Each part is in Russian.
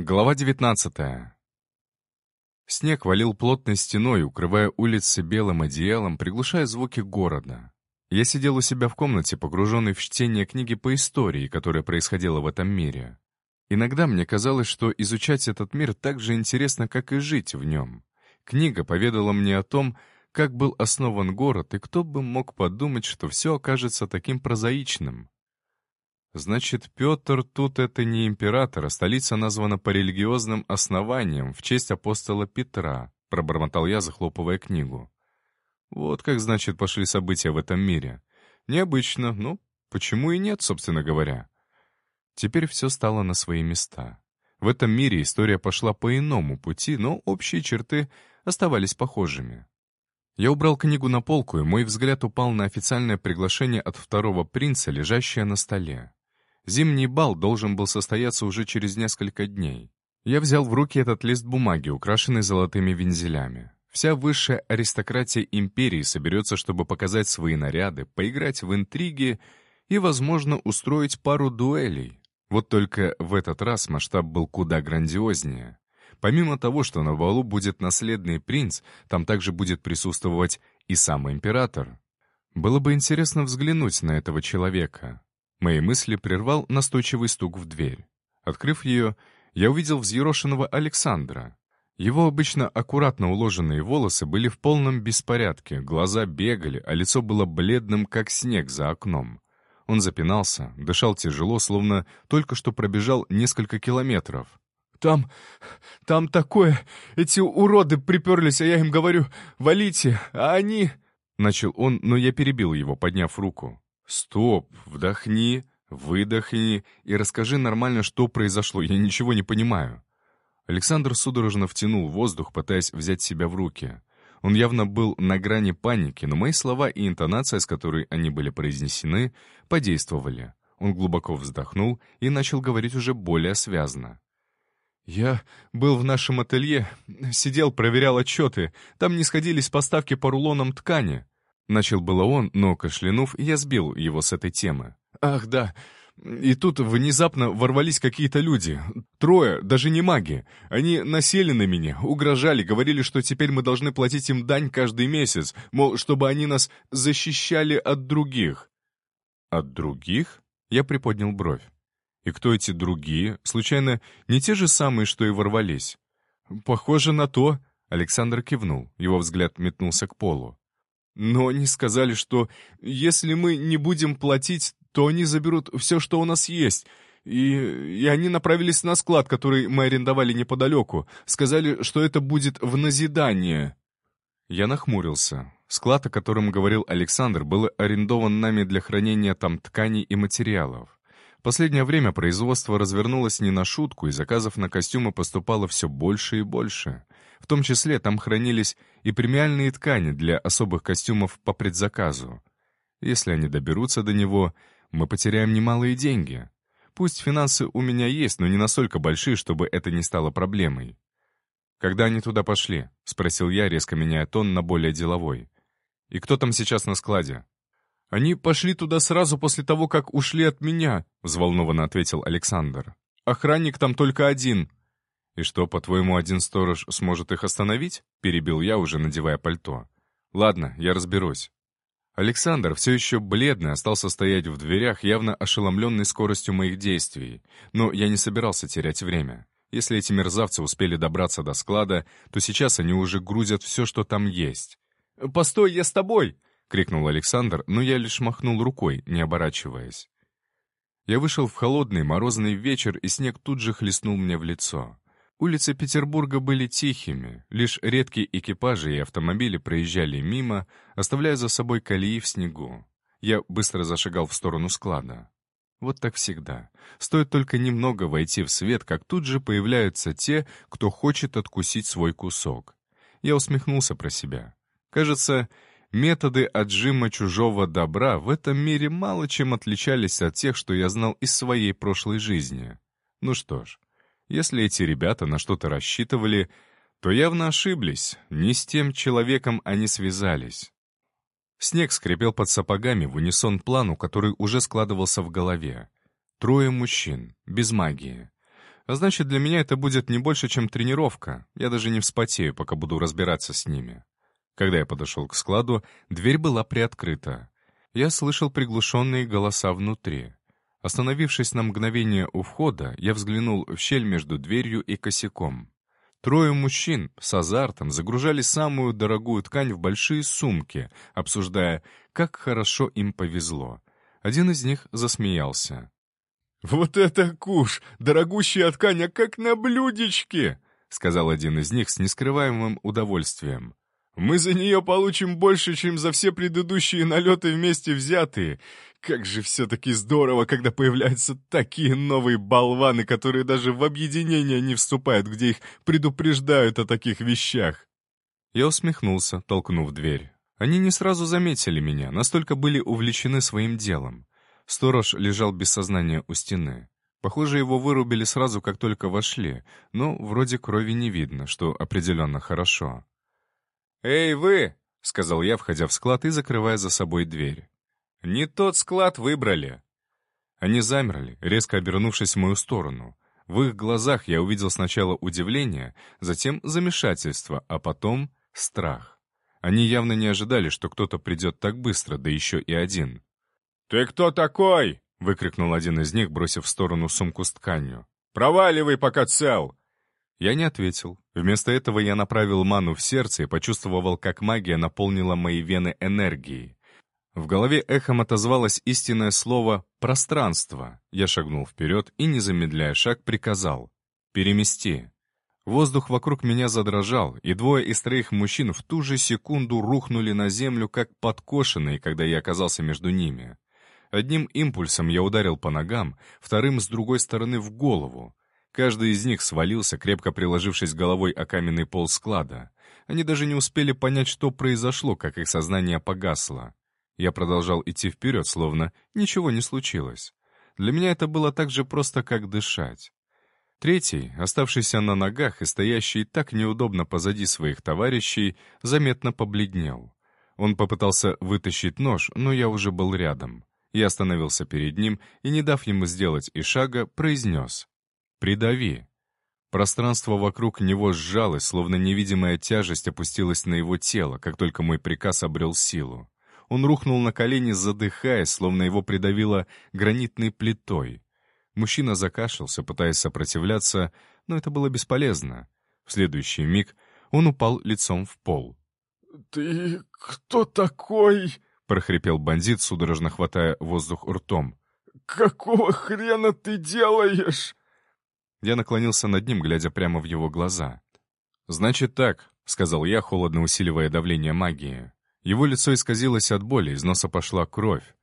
Глава 19 Снег валил плотной стеной, укрывая улицы белым одеялом, приглушая звуки города. Я сидел у себя в комнате, погруженный в чтение книги по истории, которая происходила в этом мире. Иногда мне казалось, что изучать этот мир так же интересно, как и жить в нем. Книга поведала мне о том, как был основан город, и кто бы мог подумать, что все окажется таким прозаичным. Значит, Петр тут это не император, а столица названа по религиозным основаниям в честь апостола Петра, пробормотал я, захлопывая книгу. Вот как, значит, пошли события в этом мире. Необычно, ну, почему и нет, собственно говоря. Теперь все стало на свои места. В этом мире история пошла по иному пути, но общие черты оставались похожими. Я убрал книгу на полку, и мой взгляд упал на официальное приглашение от второго принца, лежащее на столе. Зимний бал должен был состояться уже через несколько дней. Я взял в руки этот лист бумаги, украшенный золотыми вензелями. Вся высшая аристократия империи соберется, чтобы показать свои наряды, поиграть в интриги и, возможно, устроить пару дуэлей. Вот только в этот раз масштаб был куда грандиознее. Помимо того, что на балу будет наследный принц, там также будет присутствовать и сам император. Было бы интересно взглянуть на этого человека. Мои мысли прервал настойчивый стук в дверь. Открыв ее, я увидел взъерошенного Александра. Его обычно аккуратно уложенные волосы были в полном беспорядке, глаза бегали, а лицо было бледным, как снег за окном. Он запинался, дышал тяжело, словно только что пробежал несколько километров. «Там... там такое... Эти уроды приперлись, а я им говорю, валите, а они...» Начал он, но я перебил его, подняв руку. «Стоп, вдохни, выдохни и расскажи нормально, что произошло, я ничего не понимаю». Александр судорожно втянул воздух, пытаясь взять себя в руки. Он явно был на грани паники, но мои слова и интонация, с которой они были произнесены, подействовали. Он глубоко вздохнул и начал говорить уже более связно. «Я был в нашем ателье, сидел, проверял отчеты. Там не сходились поставки по рулонам ткани. Начал было он, но, кашлянув, я сбил его с этой темы. «Ах, да. И тут внезапно ворвались какие-то люди. Трое, даже не маги. Они насели на меня, угрожали, говорили, что теперь мы должны платить им дань каждый месяц, мол, чтобы они нас защищали от других». «От других?» Я приподнял бровь. «И кто эти другие? Случайно, не те же самые, что и ворвались?» «Похоже на то», — Александр кивнул. Его взгляд метнулся к полу. Но они сказали, что если мы не будем платить, то они заберут все, что у нас есть. И, и они направились на склад, который мы арендовали неподалеку. Сказали, что это будет в назидание. Я нахмурился. Склад, о котором говорил Александр, был арендован нами для хранения там тканей и материалов. Последнее время производство развернулось не на шутку, и заказов на костюмы поступало все больше и больше. В том числе там хранились и премиальные ткани для особых костюмов по предзаказу. Если они доберутся до него, мы потеряем немалые деньги. Пусть финансы у меня есть, но не настолько большие, чтобы это не стало проблемой. «Когда они туда пошли?» — спросил я, резко меняя тон на более деловой. «И кто там сейчас на складе?» «Они пошли туда сразу после того, как ушли от меня», — взволнованно ответил Александр. «Охранник там только один. «И что, по-твоему, один сторож сможет их остановить?» — перебил я, уже надевая пальто. «Ладно, я разберусь». Александр, все еще бледный, остался стоять в дверях, явно ошеломленный скоростью моих действий. Но я не собирался терять время. Если эти мерзавцы успели добраться до склада, то сейчас они уже грузят все, что там есть. «Постой, я с тобой!» — крикнул Александр, но я лишь махнул рукой, не оборачиваясь. Я вышел в холодный морозный вечер, и снег тут же хлестнул мне в лицо. Улицы Петербурга были тихими, лишь редкие экипажи и автомобили проезжали мимо, оставляя за собой колеи в снегу. Я быстро зашагал в сторону склада. Вот так всегда. Стоит только немного войти в свет, как тут же появляются те, кто хочет откусить свой кусок. Я усмехнулся про себя. Кажется, методы отжима чужого добра в этом мире мало чем отличались от тех, что я знал из своей прошлой жизни. Ну что ж, если эти ребята на что-то рассчитывали, то явно ошиблись, не с тем человеком они связались. Снег скрипел под сапогами в унисон плану, который уже складывался в голове. Трое мужчин, без магии. А значит, для меня это будет не больше, чем тренировка. Я даже не вспотею, пока буду разбираться с ними. Когда я подошел к складу, дверь была приоткрыта. Я слышал приглушенные голоса внутри. Остановившись на мгновение у входа, я взглянул в щель между дверью и косяком. Трое мужчин с азартом загружали самую дорогую ткань в большие сумки, обсуждая, как хорошо им повезло. Один из них засмеялся. «Вот это куш! Дорогущая ткань, а как на блюдечке!» — сказал один из них с нескрываемым удовольствием. «Мы за нее получим больше, чем за все предыдущие налеты вместе взятые. Как же все-таки здорово, когда появляются такие новые болваны, которые даже в объединение не вступают, где их предупреждают о таких вещах. Я усмехнулся, толкнув дверь. Они не сразу заметили меня, настолько были увлечены своим делом. Сторож лежал без сознания у стены. Похоже, его вырубили сразу, как только вошли, но вроде крови не видно, что определенно хорошо. «Эй, вы!» — сказал я, входя в склад и закрывая за собой дверь. «Не тот склад выбрали». Они замерли, резко обернувшись в мою сторону. В их глазах я увидел сначала удивление, затем замешательство, а потом страх. Они явно не ожидали, что кто-то придет так быстро, да еще и один. «Ты кто такой?» — выкрикнул один из них, бросив в сторону сумку с тканью. «Проваливай, пока цел!» Я не ответил. Вместо этого я направил ману в сердце и почувствовал, как магия наполнила мои вены энергией. В голове эхом отозвалось истинное слово «пространство». Я шагнул вперед и, не замедляя шаг, приказал «перемести». Воздух вокруг меня задрожал, и двое из троих мужчин в ту же секунду рухнули на землю, как подкошенные, когда я оказался между ними. Одним импульсом я ударил по ногам, вторым с другой стороны в голову. Каждый из них свалился, крепко приложившись головой о каменный пол склада. Они даже не успели понять, что произошло, как их сознание погасло. Я продолжал идти вперед, словно ничего не случилось. Для меня это было так же просто, как дышать. Третий, оставшийся на ногах и стоящий так неудобно позади своих товарищей, заметно побледнел. Он попытался вытащить нож, но я уже был рядом. Я остановился перед ним и, не дав ему сделать и шага, произнес «Придави». Пространство вокруг него сжалось, словно невидимая тяжесть опустилась на его тело, как только мой приказ обрел силу. Он рухнул на колени, задыхаясь, словно его придавило гранитной плитой. Мужчина закашлялся, пытаясь сопротивляться, но это было бесполезно. В следующий миг он упал лицом в пол. «Ты кто такой?» — прохрипел бандит, судорожно хватая воздух ртом. «Какого хрена ты делаешь?» Я наклонился над ним, глядя прямо в его глаза. «Значит так», — сказал я, холодно усиливая давление магии. Его лицо исказилось от боли, из носа пошла кровь.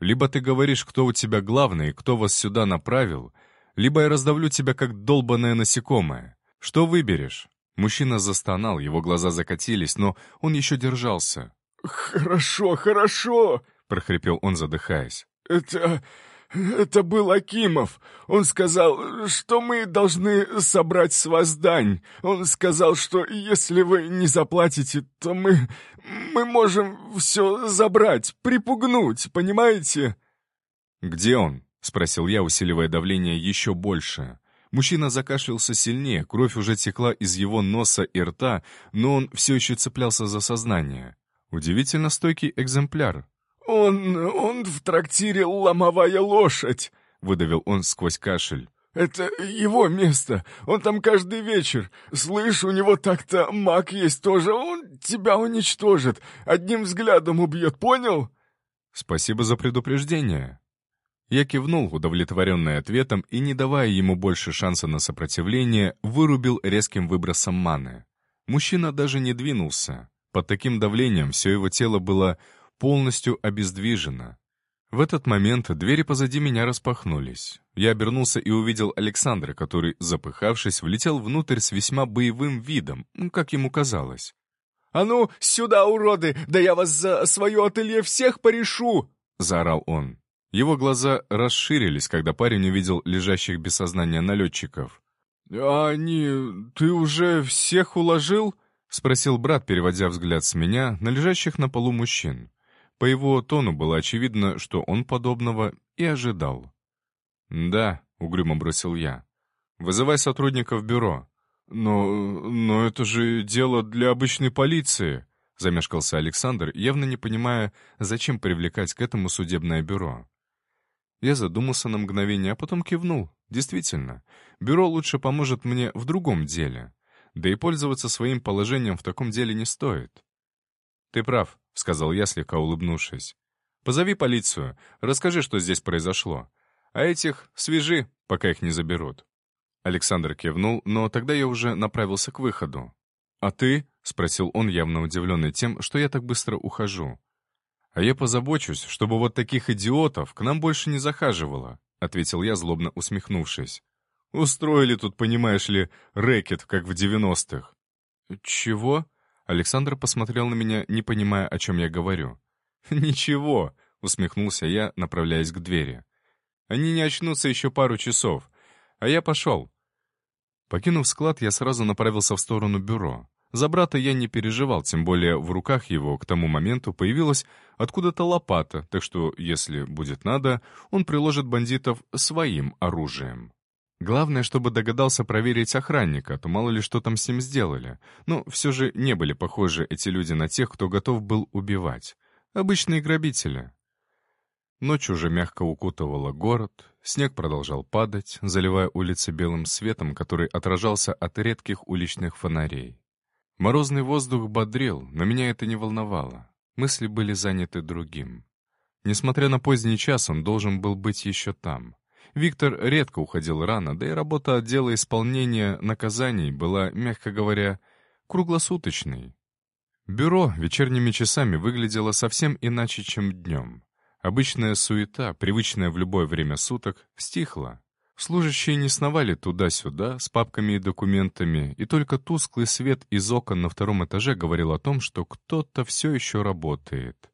«Либо ты говоришь, кто у тебя главный, кто вас сюда направил, либо я раздавлю тебя, как долбанное насекомое. Что выберешь?» Мужчина застонал, его глаза закатились, но он еще держался. «Хорошо, хорошо!» — прохрипел он, задыхаясь. «Это... «Это был Акимов. Он сказал, что мы должны собрать с вас дань. Он сказал, что если вы не заплатите, то мы... мы можем все забрать, припугнуть, понимаете?» «Где он?» — спросил я, усиливая давление еще больше. Мужчина закашлялся сильнее, кровь уже текла из его носа и рта, но он все еще цеплялся за сознание. Удивительно стойкий экземпляр. «Он... он в трактире «Ломовая лошадь», — выдавил он сквозь кашель. «Это его место. Он там каждый вечер. Слышь, у него так-то маг есть тоже. Он тебя уничтожит. Одним взглядом убьет, понял?» «Спасибо за предупреждение». Я кивнул, удовлетворенный ответом, и, не давая ему больше шанса на сопротивление, вырубил резким выбросом маны. Мужчина даже не двинулся. Под таким давлением все его тело было полностью обездвижена. В этот момент двери позади меня распахнулись. Я обернулся и увидел Александра, который, запыхавшись, влетел внутрь с весьма боевым видом, как ему казалось. «А ну, сюда, уроды! Да я вас за свое ателье всех порешу!» — заорал он. Его глаза расширились, когда парень увидел лежащих без сознания налетчиков. «А они... ты уже всех уложил?» — спросил брат, переводя взгляд с меня на лежащих на полу мужчин. По его тону было очевидно, что он подобного и ожидал. «Да», — угрюмо бросил я. Вызывай сотрудников бюро». «Но... но это же дело для обычной полиции», — замешкался Александр, явно не понимая, зачем привлекать к этому судебное бюро. Я задумался на мгновение, а потом кивнул. Действительно, бюро лучше поможет мне в другом деле. Да и пользоваться своим положением в таком деле не стоит. «Ты прав», — сказал я, слегка улыбнувшись. «Позови полицию, расскажи, что здесь произошло. А этих свяжи, пока их не заберут». Александр кивнул, но тогда я уже направился к выходу. «А ты?» — спросил он, явно удивленный тем, что я так быстро ухожу. «А я позабочусь, чтобы вот таких идиотов к нам больше не захаживало», — ответил я, злобно усмехнувшись. «Устроили тут, понимаешь ли, рэкет, как в девяностых». «Чего?» Александр посмотрел на меня, не понимая, о чем я говорю. «Ничего», — усмехнулся я, направляясь к двери. «Они не очнутся еще пару часов, а я пошел». Покинув склад, я сразу направился в сторону бюро. За брата я не переживал, тем более в руках его к тому моменту появилась откуда-то лопата, так что, если будет надо, он приложит бандитов своим оружием. Главное, чтобы догадался проверить охранника, то мало ли что там с ним сделали. Но все же не были похожи эти люди на тех, кто готов был убивать. Обычные грабители. Ночь уже мягко укутывала город, снег продолжал падать, заливая улицы белым светом, который отражался от редких уличных фонарей. Морозный воздух бодрил, но меня это не волновало. Мысли были заняты другим. Несмотря на поздний час, он должен был быть еще там. Виктор редко уходил рано, да и работа отдела исполнения наказаний была, мягко говоря, круглосуточной. Бюро вечерними часами выглядело совсем иначе, чем днем. Обычная суета, привычная в любое время суток, стихла. Служащие не сновали туда-сюда с папками и документами, и только тусклый свет из окон на втором этаже говорил о том, что кто-то все еще работает.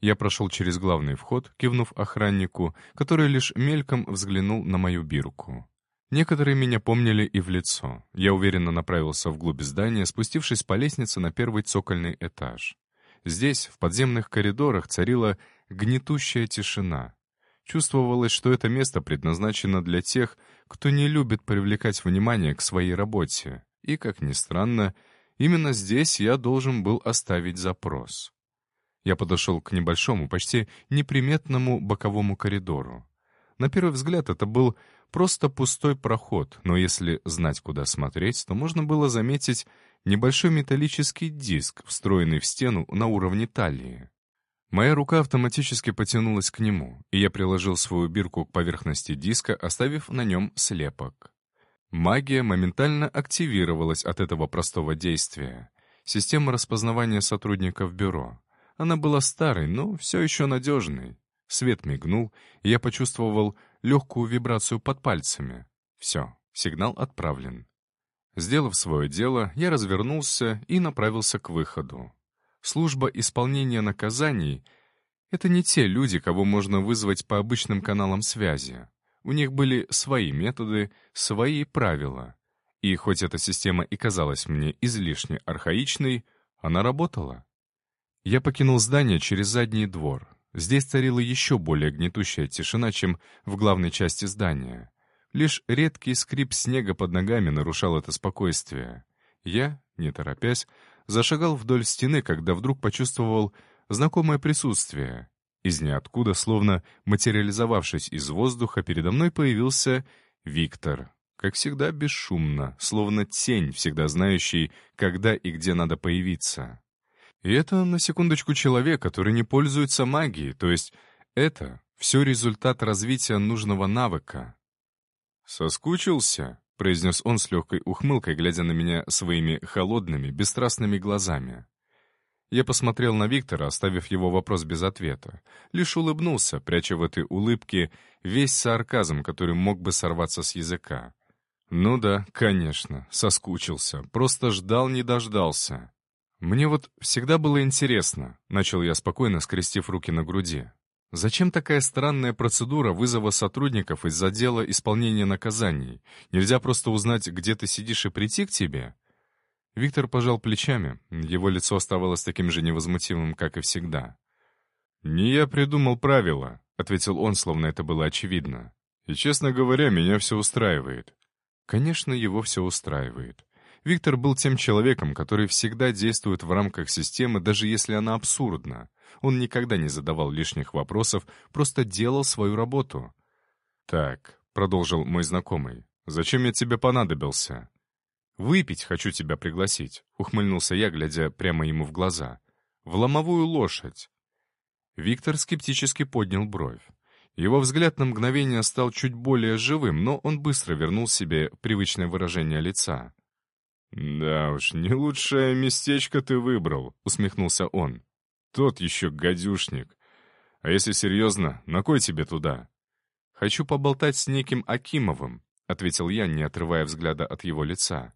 Я прошел через главный вход, кивнув охраннику, который лишь мельком взглянул на мою бирку. Некоторые меня помнили и в лицо. Я уверенно направился вглубь здания, спустившись по лестнице на первый цокольный этаж. Здесь, в подземных коридорах, царила гнетущая тишина. Чувствовалось, что это место предназначено для тех, кто не любит привлекать внимание к своей работе. И, как ни странно, именно здесь я должен был оставить запрос. Я подошел к небольшому, почти неприметному боковому коридору. На первый взгляд это был просто пустой проход, но если знать, куда смотреть, то можно было заметить небольшой металлический диск, встроенный в стену на уровне талии. Моя рука автоматически потянулась к нему, и я приложил свою бирку к поверхности диска, оставив на нем слепок. Магия моментально активировалась от этого простого действия. Система распознавания сотрудников бюро. Она была старой, но все еще надежной. Свет мигнул, и я почувствовал легкую вибрацию под пальцами. Все, сигнал отправлен. Сделав свое дело, я развернулся и направился к выходу. Служба исполнения наказаний — это не те люди, кого можно вызвать по обычным каналам связи. У них были свои методы, свои правила. И хоть эта система и казалась мне излишне архаичной, она работала. Я покинул здание через задний двор. Здесь царила еще более гнетущая тишина, чем в главной части здания. Лишь редкий скрип снега под ногами нарушал это спокойствие. Я, не торопясь, зашагал вдоль стены, когда вдруг почувствовал знакомое присутствие. Из ниоткуда, словно материализовавшись из воздуха, передо мной появился Виктор. Как всегда, бесшумно, словно тень, всегда знающий, когда и где надо появиться. И это, на секундочку, человек, который не пользуется магией, то есть это все результат развития нужного навыка. «Соскучился?» — произнес он с легкой ухмылкой, глядя на меня своими холодными, бесстрастными глазами. Я посмотрел на Виктора, оставив его вопрос без ответа. Лишь улыбнулся, пряча в этой улыбке весь сарказм, который мог бы сорваться с языка. «Ну да, конечно, соскучился. Просто ждал, не дождался». «Мне вот всегда было интересно», — начал я спокойно, скрестив руки на груди. Зачем такая странная процедура вызова сотрудников из отдела исполнения наказаний? Нельзя просто узнать, где ты сидишь и прийти к тебе? Виктор пожал плечами. Его лицо оставалось таким же невозмутимым, как и всегда. «Не я придумал правила», — ответил он, словно это было очевидно. «И, честно говоря, меня все устраивает. Конечно, его все устраивает. Виктор был тем человеком, который всегда действует в рамках системы, даже если она абсурдна. Он никогда не задавал лишних вопросов, просто делал свою работу. «Так», — продолжил мой знакомый, — «зачем я тебе понадобился?» «Выпить хочу тебя пригласить», — ухмыльнулся я, глядя прямо ему в глаза. «В ломовую лошадь». Виктор скептически поднял бровь. Его взгляд на мгновение стал чуть более живым, но он быстро вернул себе привычное выражение лица. «Да уж, не лучшее местечко ты выбрал», — усмехнулся он. «Тот еще гадюшник. А если серьезно, на кой тебе туда?» «Хочу поболтать с неким Акимовым», — ответил я, не отрывая взгляда от его лица.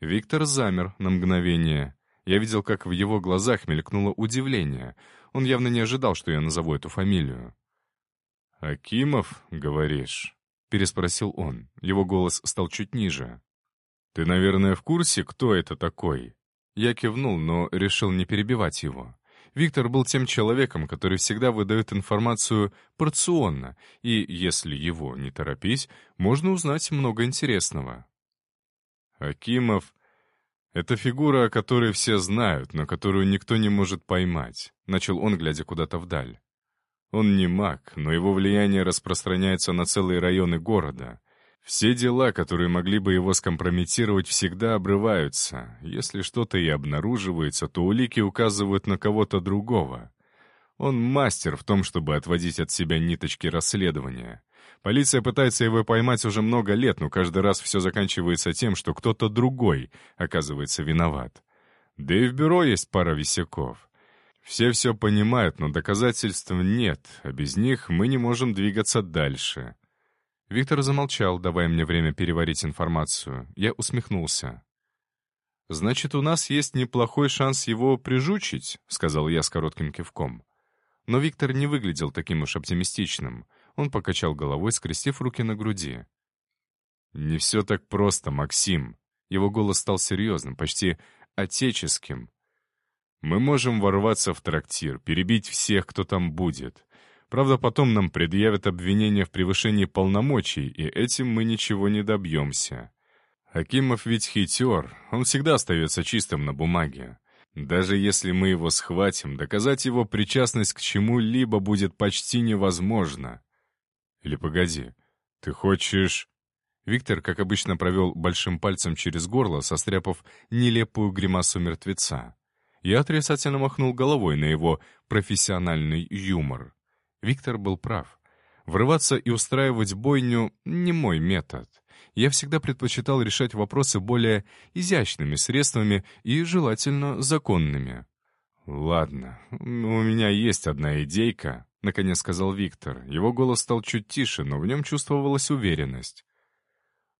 Виктор замер на мгновение. Я видел, как в его глазах мелькнуло удивление. Он явно не ожидал, что я назову эту фамилию. «Акимов, говоришь?» — переспросил он. Его голос стал чуть ниже. «Ты, наверное, в курсе, кто это такой?» Я кивнул, но решил не перебивать его. Виктор был тем человеком, который всегда выдает информацию порционно, и, если его не торопись, можно узнать много интересного. «Акимов — это фигура, о которой все знают, но которую никто не может поймать», — начал он, глядя куда-то вдаль. Он не маг, но его влияние распространяется на целые районы города. Все дела, которые могли бы его скомпрометировать, всегда обрываются. Если что-то и обнаруживается, то улики указывают на кого-то другого. Он мастер в том, чтобы отводить от себя ниточки расследования. Полиция пытается его поймать уже много лет, но каждый раз все заканчивается тем, что кто-то другой оказывается виноват. Да и в бюро есть пара висяков. Все все понимают, но доказательств нет, а без них мы не можем двигаться дальше. Виктор замолчал, давая мне время переварить информацию. Я усмехнулся. «Значит, у нас есть неплохой шанс его прижучить», — сказал я с коротким кивком. Но Виктор не выглядел таким уж оптимистичным. Он покачал головой, скрестив руки на груди. «Не все так просто, Максим». Его голос стал серьезным, почти отеческим. Мы можем ворваться в трактир, перебить всех, кто там будет. Правда, потом нам предъявят обвинение в превышении полномочий, и этим мы ничего не добьемся. Акимов ведь хитер, он всегда остается чистым на бумаге. Даже если мы его схватим, доказать его причастность к чему-либо будет почти невозможно. Или погоди, ты хочешь... Виктор, как обычно, провел большим пальцем через горло, состряпав нелепую гримасу мертвеца. Я отрицательно махнул головой на его профессиональный юмор. Виктор был прав. Врываться и устраивать бойню — не мой метод. Я всегда предпочитал решать вопросы более изящными средствами и, желательно, законными. «Ладно, у меня есть одна идейка», — наконец сказал Виктор. Его голос стал чуть тише, но в нем чувствовалась уверенность.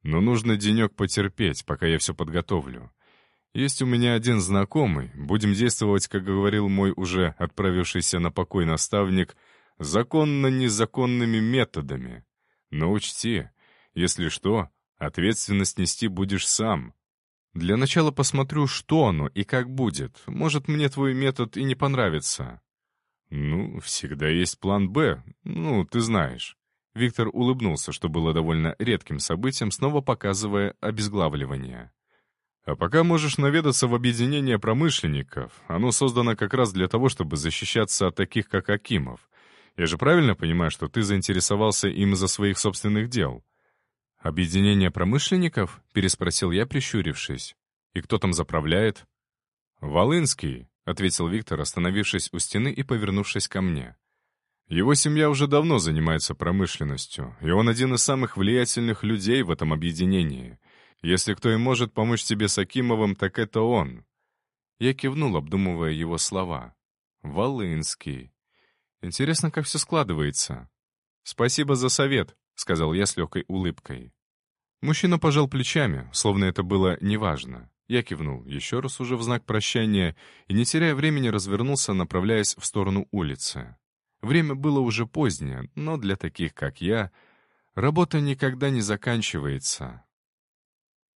«Но нужно денек потерпеть, пока я все подготовлю. Есть у меня один знакомый, будем действовать, как говорил мой уже отправившийся на покой наставник, законно-незаконными методами. Но учти, если что, ответственность нести будешь сам. Для начала посмотрю, что оно и как будет. Может, мне твой метод и не понравится. Ну, всегда есть план «Б», ну, ты знаешь. Виктор улыбнулся, что было довольно редким событием, снова показывая обезглавливание. А пока можешь наведаться в объединение промышленников. Оно создано как раз для того, чтобы защищаться от таких, как Акимов. Я же правильно понимаю, что ты заинтересовался им за своих собственных дел?» «Объединение промышленников?» — переспросил я, прищурившись. «И кто там заправляет?» «Волынский», — ответил Виктор, остановившись у стены и повернувшись ко мне. «Его семья уже давно занимается промышленностью, и он один из самых влиятельных людей в этом объединении. Если кто и может помочь тебе с Акимовым, так это он». Я кивнул, обдумывая его слова. «Волынский. Интересно, как все складывается». «Спасибо за совет», — сказал я с легкой улыбкой. Мужчина пожал плечами, словно это было неважно. Я кивнул, еще раз уже в знак прощания, и, не теряя времени, развернулся, направляясь в сторону улицы. Время было уже позднее, но для таких, как я, работа никогда не заканчивается.